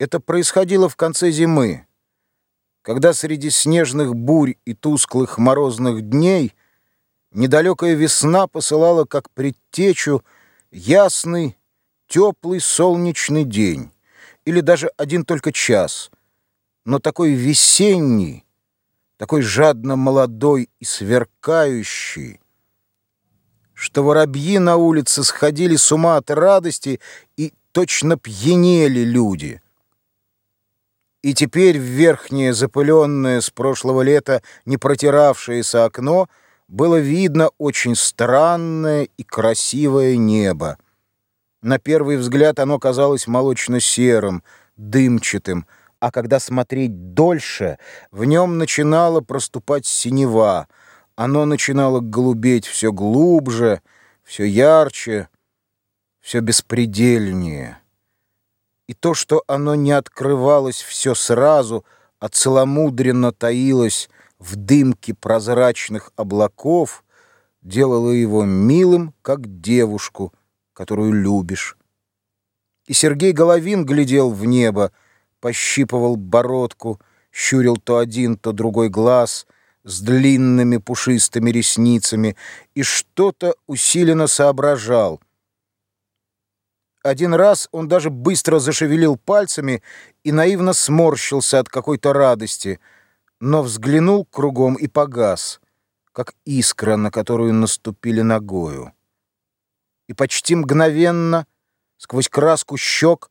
Это происходило в конце зимы, когда среди снежных бурь и тусклых морозных дней недалекая весна посылала как предтечу ясный, теплый солнечный день или даже один только час, но такой весенний, такой жадно молодой и сверкающий, что воробьи на улице сходили с ума от радости и точно пьянели люди — и теперь в верхнее запыленное с прошлого лета не протиравшееся окно было видно очень странное и красивое небо. На первый взгляд оно казалось молочно-серым, дымчатым, а когда смотреть дольше, в нем начинала проступать синева, оно начинало голубеть все глубже, все ярче, все беспредельнее и то, что оно не открывалось все сразу, а целомудренно таилось в дымке прозрачных облаков, делало его милым, как девушку, которую любишь. И Сергей Головин глядел в небо, пощипывал бородку, щурил то один, то другой глаз с длинными пушистыми ресницами и что-то усиленно соображал — один раз он даже быстро зашевелил пальцами и наивно сморщился от какой-то радости, но взглянул кругом и погас, как искра, на которую наступили ногою. И почти мгновенно, сквозь краску щек,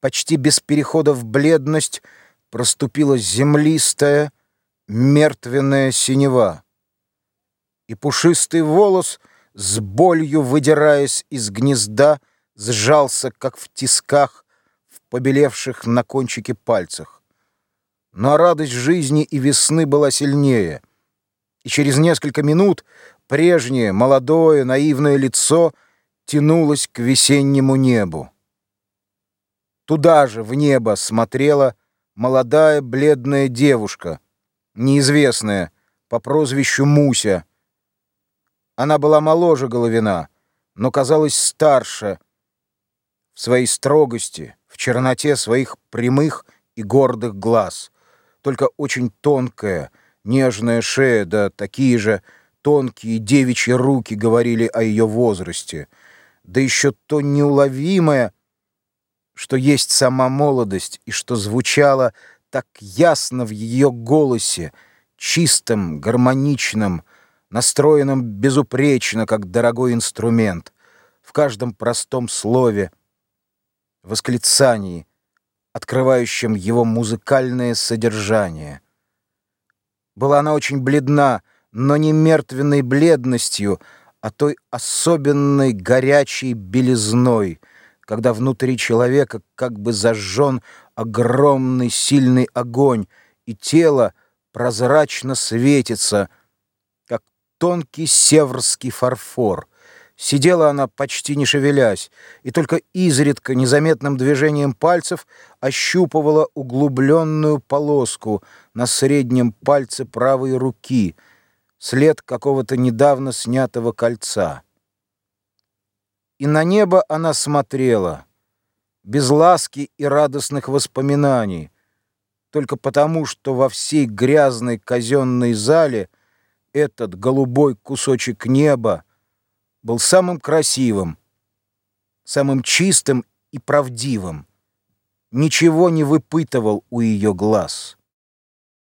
почти без перехода в бледность, проступила землистая, мертвенная синева. И пушистый волос, с болью выдираясь из гнезда, сжался, как в тисках, в побелевших на кончике пальцах. Но радость жизни и весны была сильнее, и через несколько минут прежнее, молодое, наивное лицо тянулось к весеннему небу. Туда же, в небо, смотрела молодая бледная девушка, неизвестная, по прозвищу Муся. Она была моложе Головина, но казалась старше, своей строгости, в черноте своих прямых и гордых глаз. Только очень тонкая, нежная шея, да такие же тонкие девичьи руки говорили о ее возрасте. Да еще то неуловимое, что есть сама молодость, и что звучало так ясно в ее голосе, чистым, гармоничным, настроенным безупречно, как дорогой инструмент, в каждом простом слове — восклицании, открывающем его музыкальное содержание. Была она очень бледна, но не мертвенной бледностью, а той особенной горячей белизной, когда внутри человека как бы зажжен огромный сильный огонь, и тело прозрачно светится, как тонкий северский фарфор. Сидела она, почти не шевелясь, и только изредка незаметным движением пальцев ощупывала углубленную полоску на среднем пальце правой руки, след какого-то недавно снятого кольца. И на небо она смотрела, без ласки и радостных воспоминаний, только потому, что во всей грязной казенной зале этот голубой кусочек неба был самым красивым, самым чистым и правдивым, ничего не выпытывал у ее глаз.